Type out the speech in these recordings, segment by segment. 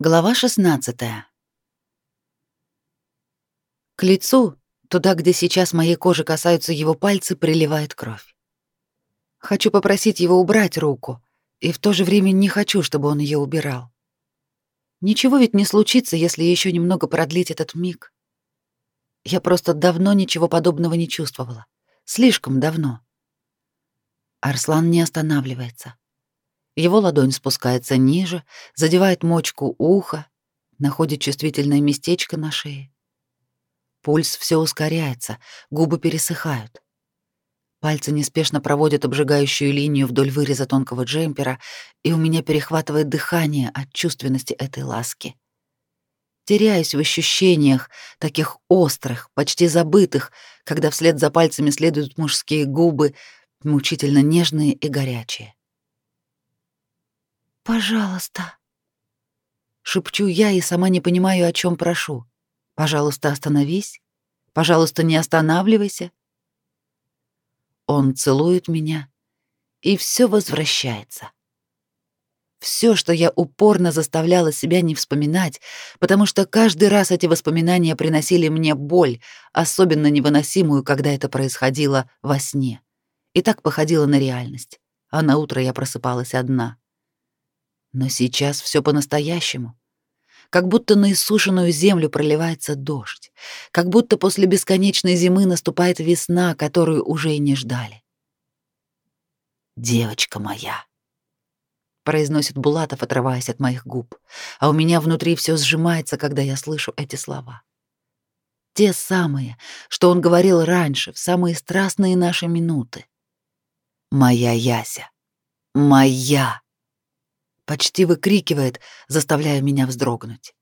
Глава 16. К лицу, туда, где сейчас моей кожи касаются его пальцы, приливает кровь. Хочу попросить его убрать руку, и в то же время не хочу, чтобы он ее убирал. Ничего ведь не случится, если еще немного продлить этот миг. Я просто давно ничего подобного не чувствовала. Слишком давно. Арслан не останавливается. Его ладонь спускается ниже, задевает мочку уха, находит чувствительное местечко на шее. Пульс все ускоряется, губы пересыхают. Пальцы неспешно проводят обжигающую линию вдоль выреза тонкого джемпера, и у меня перехватывает дыхание от чувственности этой ласки. Теряюсь в ощущениях, таких острых, почти забытых, когда вслед за пальцами следуют мужские губы, мучительно нежные и горячие. «Пожалуйста». Шепчу я и сама не понимаю, о чем прошу. «Пожалуйста, остановись. Пожалуйста, не останавливайся». Он целует меня, и все возвращается. Все, что я упорно заставляла себя не вспоминать, потому что каждый раз эти воспоминания приносили мне боль, особенно невыносимую, когда это происходило во сне. И так походило на реальность. А на утро я просыпалась одна. Но сейчас все по-настоящему. Как будто на иссушенную землю проливается дождь, как будто после бесконечной зимы наступает весна, которую уже и не ждали. «Девочка моя», — произносит Булатов, отрываясь от моих губ, а у меня внутри все сжимается, когда я слышу эти слова. Те самые, что он говорил раньше, в самые страстные наши минуты. «Моя Яся! Моя!» Почти выкрикивает, заставляя меня вздрогнуть.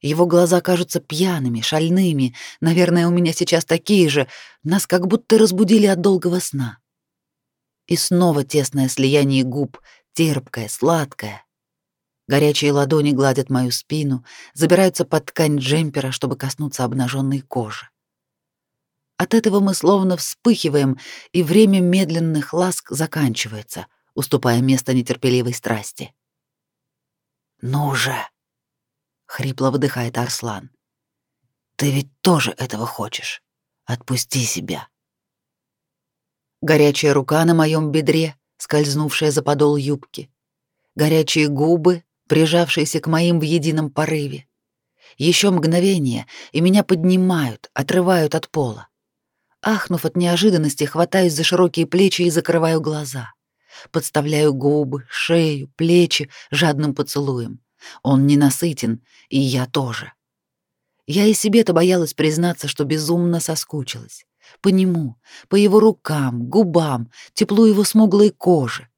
Его глаза кажутся пьяными, шальными. Наверное, у меня сейчас такие же. Нас как будто разбудили от долгого сна. И снова тесное слияние губ, терпкое, сладкое. Горячие ладони гладят мою спину, забираются под ткань джемпера, чтобы коснуться обнаженной кожи. От этого мы словно вспыхиваем, и время медленных ласк заканчивается, уступая место нетерпеливой страсти. «Ну же!» — хрипло выдыхает Арслан. «Ты ведь тоже этого хочешь. Отпусти себя». Горячая рука на моем бедре, скользнувшая за подол юбки. Горячие губы, прижавшиеся к моим в едином порыве. Еще мгновение, и меня поднимают, отрывают от пола. Ахнув от неожиданности, хватаюсь за широкие плечи и закрываю глаза. Подставляю губы, шею, плечи жадным поцелуем. Он ненасытен, и я тоже. Я и себе-то боялась признаться, что безумно соскучилась. По нему, по его рукам, губам, теплу его смуглой кожи.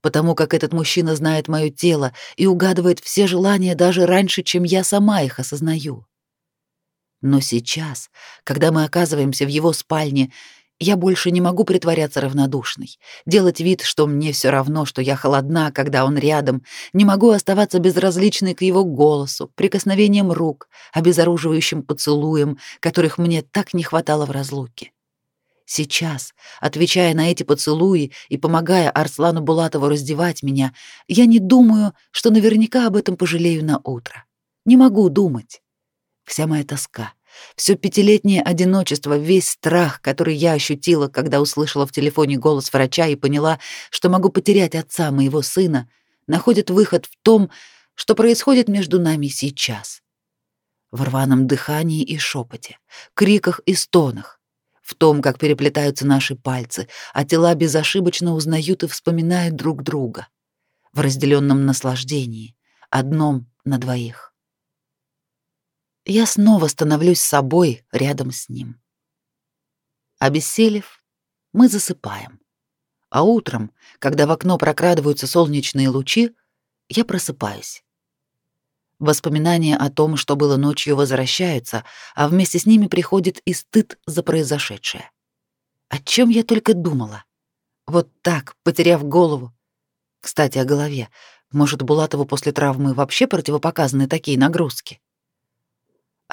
Потому как этот мужчина знает мое тело и угадывает все желания даже раньше, чем я сама их осознаю. Но сейчас, когда мы оказываемся в его спальне, я больше не могу притворяться равнодушной, делать вид, что мне все равно, что я холодна, когда он рядом, не могу оставаться безразличной к его голосу, прикосновениям рук, обезоруживающим поцелуем, которых мне так не хватало в разлуке. Сейчас, отвечая на эти поцелуи и помогая Арслану Булатову раздевать меня, я не думаю, что наверняка об этом пожалею на утро. Не могу думать. Вся моя тоска, все пятилетнее одиночество, весь страх, который я ощутила, когда услышала в телефоне голос врача и поняла, что могу потерять отца моего сына, находит выход в том, что происходит между нами сейчас. В рваном дыхании и шепоте, криках и стонах, в том, как переплетаются наши пальцы, а тела безошибочно узнают и вспоминают друг друга, в разделенном наслаждении, одном на двоих я снова становлюсь собой рядом с ним. Обессилев, мы засыпаем. А утром, когда в окно прокрадываются солнечные лучи, я просыпаюсь. Воспоминания о том, что было ночью, возвращаются, а вместе с ними приходит и стыд за произошедшее. О чем я только думала? Вот так, потеряв голову. Кстати, о голове. Может, Булатову после травмы вообще противопоказаны такие нагрузки?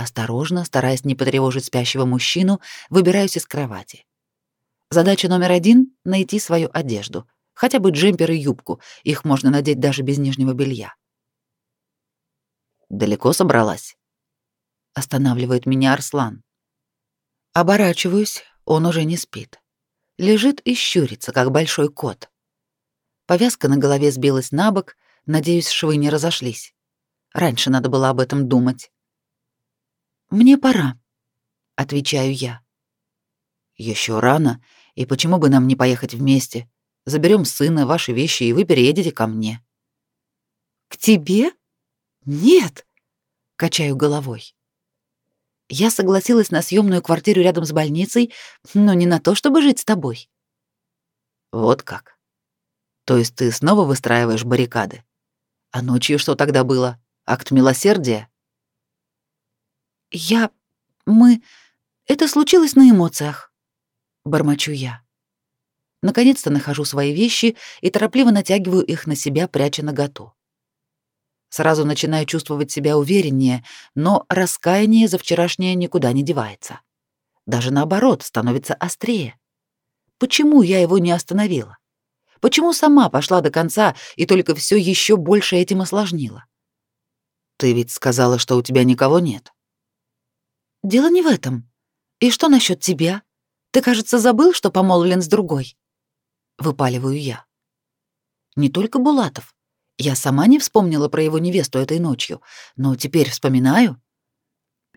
Осторожно, стараясь не потревожить спящего мужчину, выбираюсь из кровати. Задача номер один — найти свою одежду. Хотя бы джемпер и юбку, их можно надеть даже без нижнего белья. Далеко собралась? Останавливает меня Арслан. Оборачиваюсь, он уже не спит. Лежит и щурится, как большой кот. Повязка на голове сбилась на бок, надеюсь, швы не разошлись. Раньше надо было об этом думать. «Мне пора», — отвечаю я. Еще рано, и почему бы нам не поехать вместе? Заберем сына, ваши вещи, и вы переедете ко мне». «К тебе? Нет!» — качаю головой. Я согласилась на съемную квартиру рядом с больницей, но не на то, чтобы жить с тобой. Вот как. То есть ты снова выстраиваешь баррикады? А ночью что тогда было? Акт милосердия? Я... мы... Это случилось на эмоциях. Бормочу я. Наконец-то нахожу свои вещи и торопливо натягиваю их на себя, пряча наготу. Сразу начинаю чувствовать себя увереннее, но раскаяние за вчерашнее никуда не девается. Даже наоборот, становится острее. Почему я его не остановила? Почему сама пошла до конца и только все еще больше этим осложнила? Ты ведь сказала, что у тебя никого нет. Дело не в этом. И что насчет тебя? Ты, кажется, забыл, что помолвлен с другой. Выпаливаю я. Не только Булатов. Я сама не вспомнила про его невесту этой ночью, но теперь вспоминаю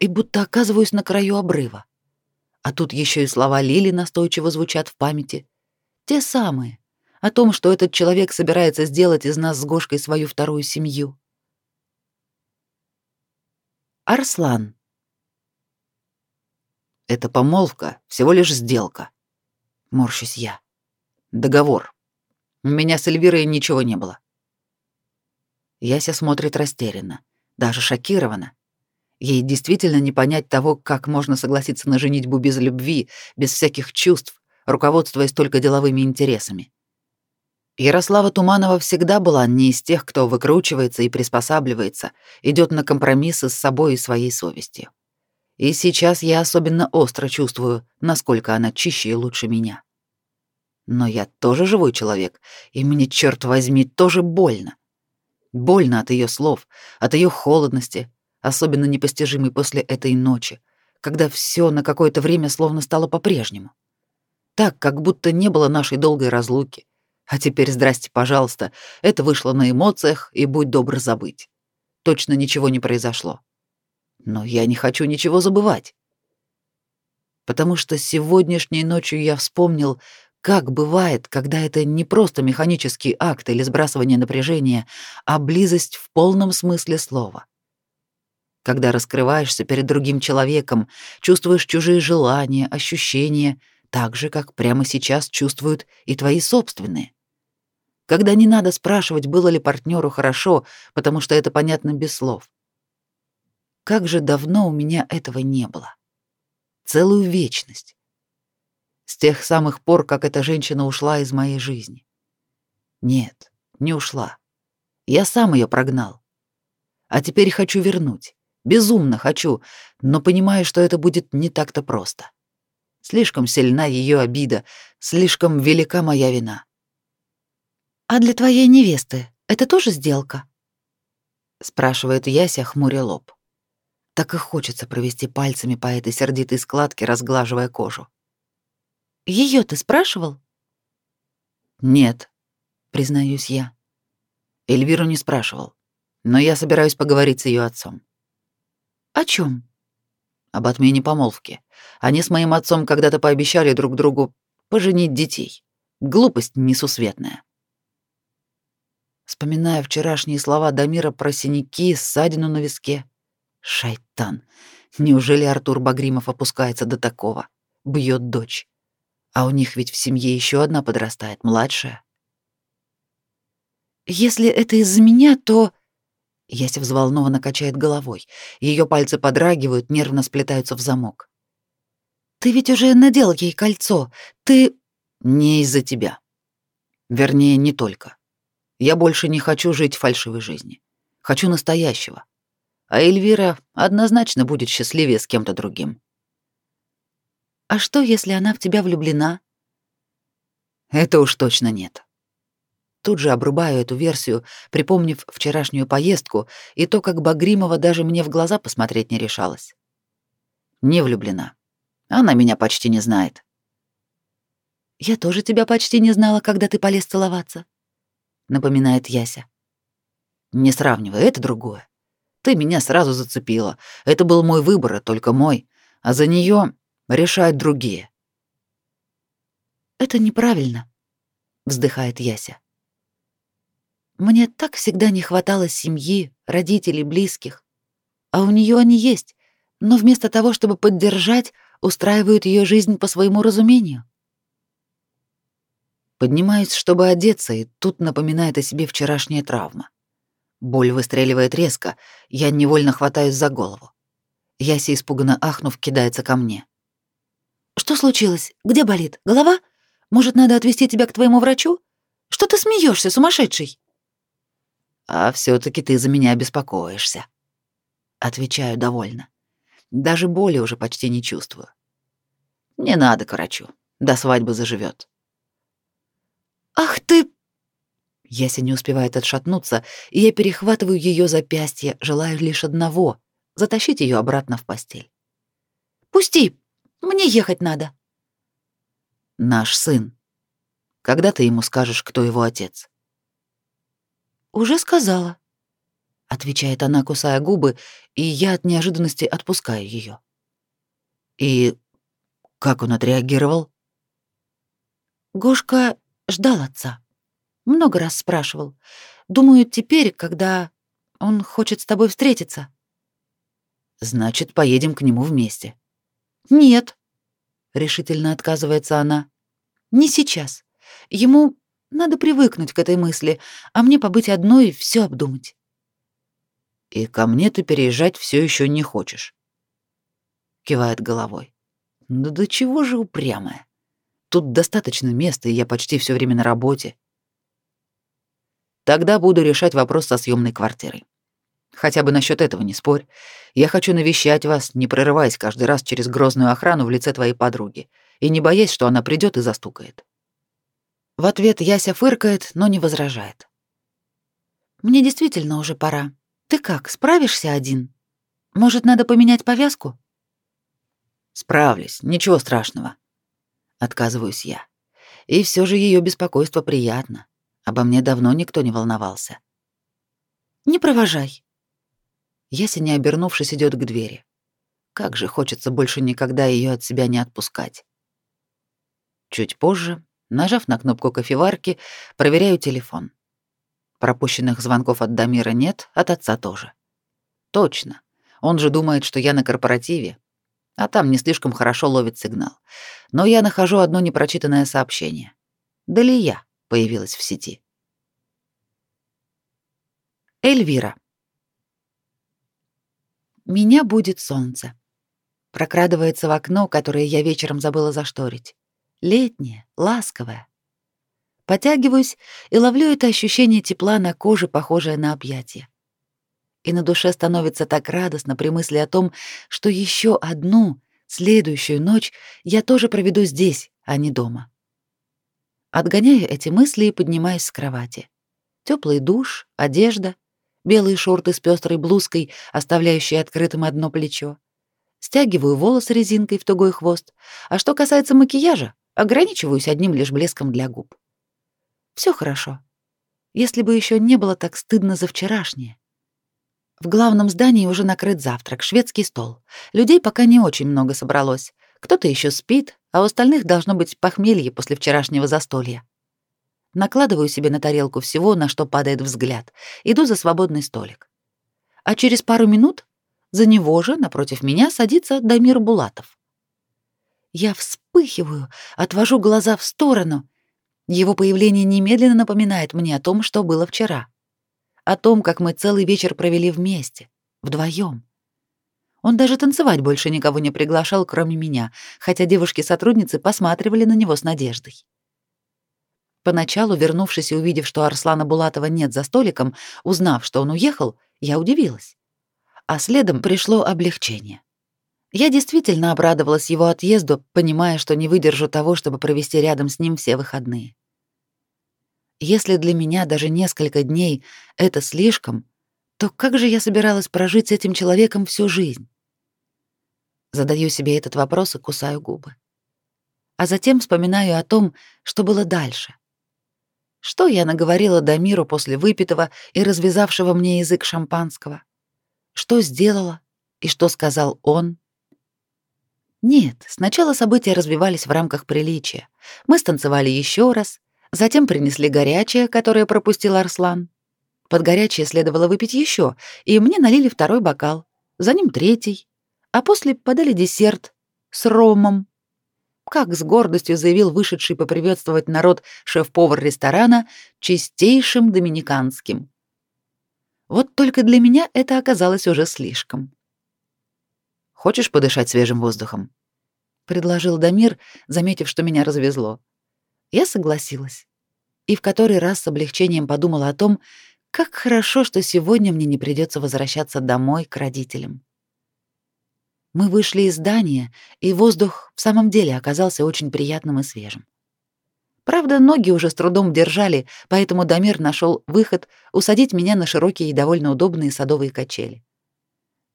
и будто оказываюсь на краю обрыва. А тут еще и слова Лили настойчиво звучат в памяти. Те самые, о том, что этот человек собирается сделать из нас с Гошкой свою вторую семью. Арслан. Это помолвка, всего лишь сделка. Морщусь я. Договор. У меня с Эльвирой ничего не было. Яся смотрит растерянно, даже шокирована. Ей действительно не понять того, как можно согласиться на женитьбу без любви, без всяких чувств, руководствуясь только деловыми интересами. Ярослава Туманова всегда была не из тех, кто выкручивается и приспосабливается, идет на компромиссы с собой и своей совестью. И сейчас я особенно остро чувствую, насколько она чище и лучше меня. Но я тоже живой человек, и мне, черт возьми, тоже больно. Больно от ее слов, от ее холодности, особенно непостижимой после этой ночи, когда все на какое-то время словно стало по-прежнему. Так, как будто не было нашей долгой разлуки. А теперь, здрасте, пожалуйста, это вышло на эмоциях, и будь добр забыть. Точно ничего не произошло. Но я не хочу ничего забывать. Потому что сегодняшней ночью я вспомнил, как бывает, когда это не просто механический акт или сбрасывание напряжения, а близость в полном смысле слова. Когда раскрываешься перед другим человеком, чувствуешь чужие желания, ощущения, так же, как прямо сейчас чувствуют и твои собственные. Когда не надо спрашивать, было ли партнеру хорошо, потому что это понятно без слов. Как же давно у меня этого не было. Целую вечность с тех самых пор, как эта женщина ушла из моей жизни. Нет, не ушла. Я сам ее прогнал. А теперь хочу вернуть. Безумно хочу, но понимаю, что это будет не так-то просто. Слишком сильна ее обида, слишком велика моя вина. А для твоей невесты это тоже сделка? спрашивает Яся, хмуря лоб. Так и хочется провести пальцами по этой сердитой складке, разглаживая кожу. Ее ты спрашивал? Нет, признаюсь я. Эльвиру не спрашивал, но я собираюсь поговорить с ее отцом. О чем? Об отмене помолвки. Они с моим отцом когда-то пообещали друг другу поженить детей. Глупость несусветная. Вспоминая вчерашние слова Дамира про синяки, ссадину на виске. Шайтан. Неужели Артур Багримов опускается до такого? Бьет дочь. А у них ведь в семье еще одна подрастает, младшая. Если это из-за меня, то... Яся взволнованно качает головой. Ее пальцы подрагивают, нервно сплетаются в замок. Ты ведь уже надел ей кольцо. Ты... Не из-за тебя. Вернее, не только. Я больше не хочу жить фальшивой жизни. Хочу настоящего. А Эльвира однозначно будет счастливее с кем-то другим. А что, если она в тебя влюблена? Это уж точно нет. Тут же обрубаю эту версию, припомнив вчерашнюю поездку и то, как Багримова даже мне в глаза посмотреть не решалась. Не влюблена. Она меня почти не знает. «Я тоже тебя почти не знала, когда ты полез целоваться», — напоминает Яся. «Не сравнивай, это другое. Ты меня сразу зацепила. Это был мой выбор, и только мой. А за нее решают другие». «Это неправильно», — вздыхает Яся. «Мне так всегда не хватало семьи, родителей, близких. А у нее они есть, но вместо того, чтобы поддержать, устраивают ее жизнь по своему разумению. Поднимаюсь, чтобы одеться, и тут напоминает о себе вчерашняя травма. Боль выстреливает резко, я невольно хватаюсь за голову. Яся, испуганно ахнув, кидается ко мне. «Что случилось? Где болит? Голова? Может, надо отвезти тебя к твоему врачу? Что ты смеешься, сумасшедший?» «А все таки ты за меня беспокоишься», — отвечаю довольно. Даже боли уже почти не чувствую. «Не надо к врачу, до свадьбы заживет. «Ах ты!» Яся не успевает отшатнуться, и я перехватываю ее запястье, желая лишь одного — затащить ее обратно в постель. «Пусти! Мне ехать надо!» «Наш сын. Когда ты ему скажешь, кто его отец?» «Уже сказала», — отвечает она, кусая губы, и я от неожиданности отпускаю ее. «И как он отреагировал?» «Гошка Ждал отца. Много раз спрашивал. Думаю, теперь, когда он хочет с тобой встретиться. Значит, поедем к нему вместе. Нет, решительно отказывается она. Не сейчас. Ему надо привыкнуть к этой мысли, а мне побыть одной и все обдумать. И ко мне ты переезжать все еще не хочешь. Кивает головой. Да до чего же упрямая? Тут достаточно места, и я почти все время на работе. Тогда буду решать вопрос со съемной квартирой. Хотя бы насчет этого не спорь. Я хочу навещать вас, не прерываясь каждый раз через грозную охрану в лице твоей подруги, и не боясь, что она придет и застукает. В ответ Яся фыркает, но не возражает. Мне действительно уже пора. Ты как, справишься один? Может, надо поменять повязку? Справлюсь, ничего страшного. Отказываюсь я. И все же ее беспокойство приятно. Обо мне давно никто не волновался. Не провожай. Яся, не обернувшись, идет к двери. Как же хочется больше никогда ее от себя не отпускать. Чуть позже, нажав на кнопку кофеварки, проверяю телефон. Пропущенных звонков от Дамира нет, от отца тоже. Точно. Он же думает, что я на корпоративе, а там не слишком хорошо ловит сигнал. Но я нахожу одно непрочитанное сообщение. Далия появилась в сети. Эльвира. Меня будет солнце. Прокрадывается в окно, которое я вечером забыла зашторить. Летнее, ласковое. Потягиваюсь и ловлю это ощущение тепла на коже, похожее на объятие и на душе становится так радостно при мысли о том, что еще одну, следующую ночь я тоже проведу здесь, а не дома. Отгоняю эти мысли и поднимаюсь с кровати. Теплый душ, одежда, белые шорты с пестрой блузкой, оставляющие открытым одно плечо. Стягиваю волосы резинкой в тугой хвост, а что касается макияжа, ограничиваюсь одним лишь блеском для губ. Все хорошо. Если бы еще не было так стыдно за вчерашнее. В главном здании уже накрыт завтрак, шведский стол. Людей пока не очень много собралось. Кто-то еще спит, а у остальных должно быть похмелье после вчерашнего застолья. Накладываю себе на тарелку всего, на что падает взгляд. Иду за свободный столик. А через пару минут за него же, напротив меня, садится Дамир Булатов. Я вспыхиваю, отвожу глаза в сторону. Его появление немедленно напоминает мне о том, что было вчера о том, как мы целый вечер провели вместе, вдвоем. Он даже танцевать больше никого не приглашал, кроме меня, хотя девушки-сотрудницы посматривали на него с надеждой. Поначалу, вернувшись и увидев, что Арслана Булатова нет за столиком, узнав, что он уехал, я удивилась. А следом пришло облегчение. Я действительно обрадовалась его отъезду, понимая, что не выдержу того, чтобы провести рядом с ним все выходные. Если для меня даже несколько дней — это слишком, то как же я собиралась прожить с этим человеком всю жизнь? Задаю себе этот вопрос и кусаю губы. А затем вспоминаю о том, что было дальше. Что я наговорила Дамиру после выпитого и развязавшего мне язык шампанского? Что сделала и что сказал он? Нет, сначала события развивались в рамках приличия. Мы станцевали еще раз, затем принесли горячее, которое пропустил Арслан. Под горячее следовало выпить еще, и мне налили второй бокал, за ним третий, а после подали десерт с ромом как с гордостью заявил вышедший поприветствовать народ шеф-повар ресторана, чистейшим доминиканским. Вот только для меня это оказалось уже слишком. «Хочешь подышать свежим воздухом?» — предложил Дамир, заметив, что меня развезло. Я согласилась. И в который раз с облегчением подумала о том, как хорошо, что сегодня мне не придется возвращаться домой к родителям. Мы вышли из здания, и воздух в самом деле оказался очень приятным и свежим. Правда, ноги уже с трудом держали, поэтому Дамир нашел выход усадить меня на широкие и довольно удобные садовые качели.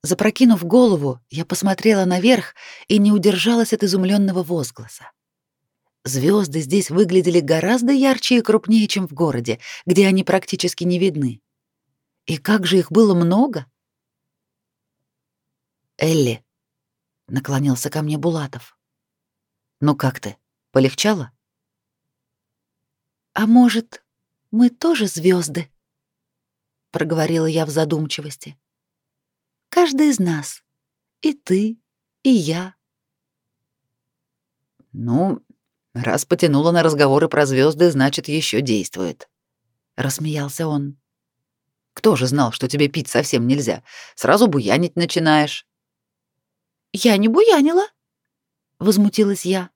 Запрокинув голову, я посмотрела наверх и не удержалась от изумленного возгласа. Звезды здесь выглядели гораздо ярче и крупнее, чем в городе, где они практически не видны. И как же их было много! Элли, наклонился ко мне Булатов. Ну как ты? Полегчало? А может, мы тоже звезды? проговорила я в задумчивости. Каждый из нас. И ты, и я. Ну, раз потянула на разговоры про звезды, значит, еще действует, рассмеялся он. Кто же знал, что тебе пить совсем нельзя? Сразу буянить начинаешь. Я не буянила, возмутилась я.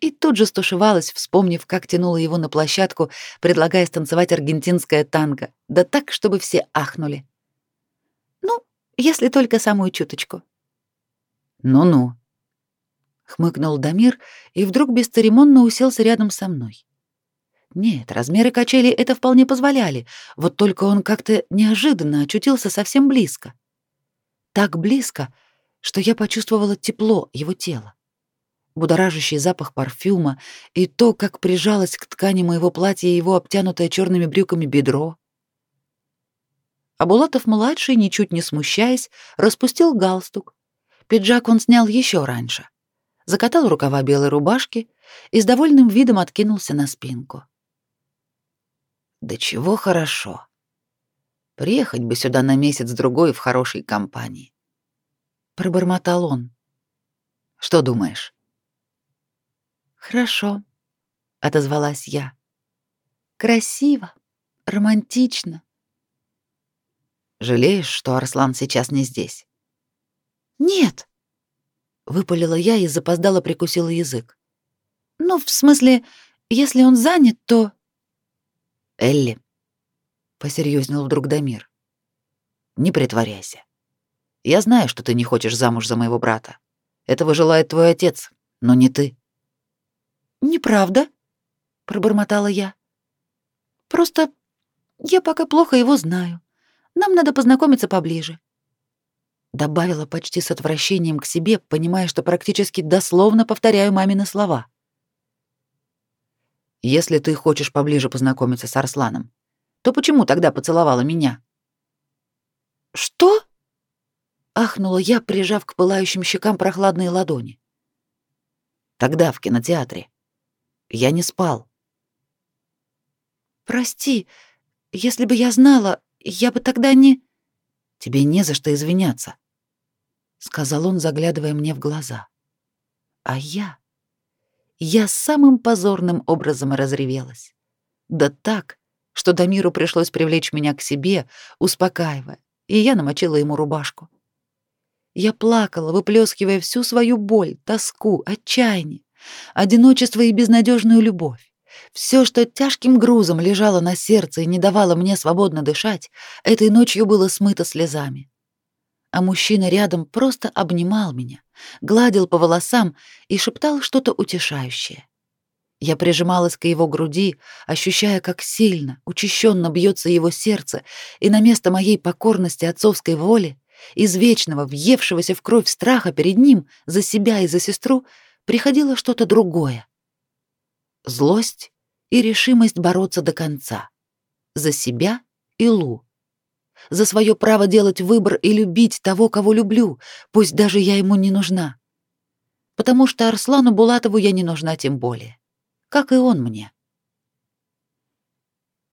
И тут же стушевалась, вспомнив, как тянула его на площадку, предлагая станцевать аргентинское танго, да так, чтобы все ахнули. Ну, если только самую чуточку. Ну-ну. Хмыкнул Дамир и вдруг бесцеремонно уселся рядом со мной. Нет, размеры качели это вполне позволяли, вот только он как-то неожиданно очутился совсем близко. Так близко, что я почувствовала тепло его тела, будоражащий запах парфюма и то, как прижалось к ткани моего платья его обтянутое черными брюками бедро. А Булатов-младший, ничуть не смущаясь, распустил галстук. Пиджак он снял еще раньше. Закатал рукава белой рубашки и с довольным видом откинулся на спинку. «Да чего хорошо. Приехать бы сюда на месяц-другой в хорошей компании пробормотал он. Что думаешь? Хорошо, отозвалась я. Красиво, романтично. Жалеешь, что Арслан сейчас не здесь? Нет, выпалила я и запоздало прикусила язык. Ну, в смысле, если он занят, то Элли посерьезнел вдруг Дамир. Не притворяйся. Я знаю, что ты не хочешь замуж за моего брата. Этого желает твой отец, но не ты. Неправда, пробормотала я. Просто я пока плохо его знаю. Нам надо познакомиться поближе. Добавила почти с отвращением к себе, понимая, что практически дословно повторяю мамины слова. Если ты хочешь поближе познакомиться с Арсланом, то почему тогда поцеловала меня? Что? Ахнула я, прижав к пылающим щекам прохладные ладони. Тогда в кинотеатре. Я не спал. Прости, если бы я знала, я бы тогда не Тебе не за что извиняться, сказал он, заглядывая мне в глаза. А я я самым позорным образом разревелась. Да так, что Дамиру пришлось привлечь меня к себе, успокаивая, и я намочила ему рубашку. Я плакала, выплескивая всю свою боль, тоску, отчаяние, одиночество и безнадежную любовь. Все, что тяжким грузом лежало на сердце и не давало мне свободно дышать, этой ночью было смыто слезами. А мужчина рядом просто обнимал меня, гладил по волосам и шептал что-то утешающее. Я прижималась к его груди, ощущая, как сильно, учащенно бьется его сердце, и на место моей покорности отцовской воли, из вечного, въевшегося в кровь страха перед ним, за себя и за сестру, приходило что-то другое. Злость и решимость бороться до конца. За себя и Лу. За свое право делать выбор и любить того, кого люблю, пусть даже я ему не нужна. Потому что Арслану Булатову я не нужна тем более как и он мне.